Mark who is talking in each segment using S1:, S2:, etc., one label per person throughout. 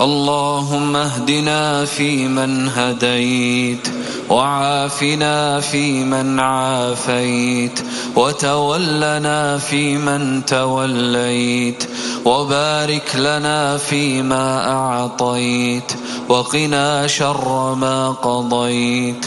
S1: اللهم اهدنا فيمن هديت وعافنا فيمن عافيت وتولنا فيمن توليت وبارك لنا فيما أعطيت وقنا شر ما قضيت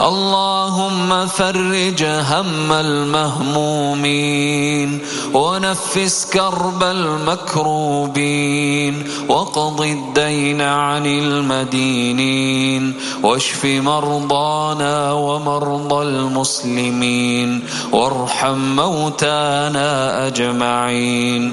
S1: اللهم فرج هم المهمومين ونفس كرب المكروبين وقض الدين عن المدينين واشف مرضانا ومرضى المسلمين وارحم موتانا أجمعين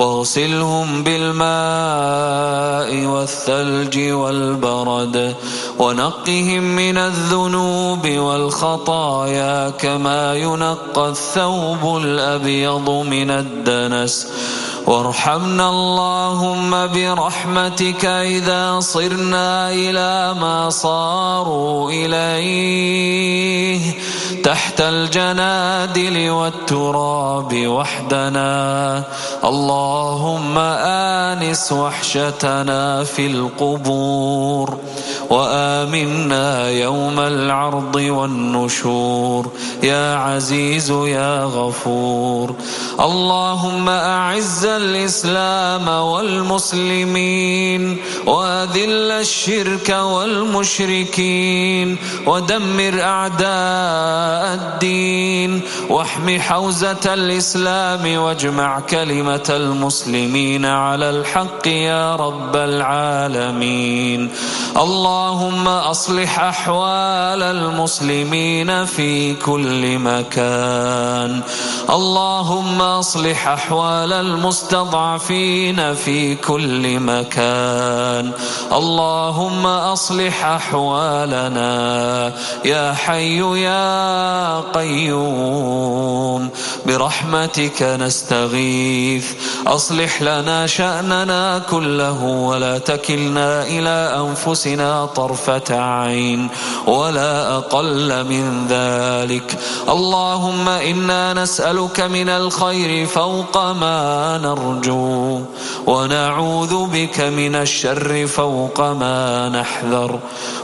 S1: واغسلهم بالماء والثلج والبرد ونقهم من الذنوب والخطايا كما ينقى الثوب الأبيض من الدنس وارحمنا اللهم برحمتك إذا صرنا إلى ما صاروا إليه تحت الجنادل والتراب وحدنا. اللهم آنس وحشتنا في القبور. وآمنا يوم العرض والنشور. يا عزيز يا غفور. اللهم أعز الإسلام والمسلمين وأذل الشرك والمشركين ودمر أعداء الدين واحم حوزة الإسلام واجمع كلمة المسلمين على الحق يا رب العالمين. اللهم أصلح أحوال المسلمين في كل مكان. اللهم أصلح أحوال المستضعفين في كل مكان. اللهم أصلح أحوالنا. يا حي يا قيوم. برحمتك نستغيث. أصلح لنا شأننا كله ولا تكلنا إلى أنفسنا طرفة عين ولا أقل من ذلك. اللهم إنا نسألك من الخير فوق ما نرجو ونعوذ بك من الشر فوق ما نحذر.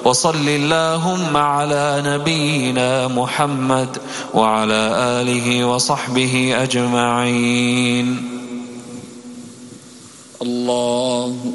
S1: وصل اللهم على نبينا محمد وعلى آله وصحبه أجمعين. الله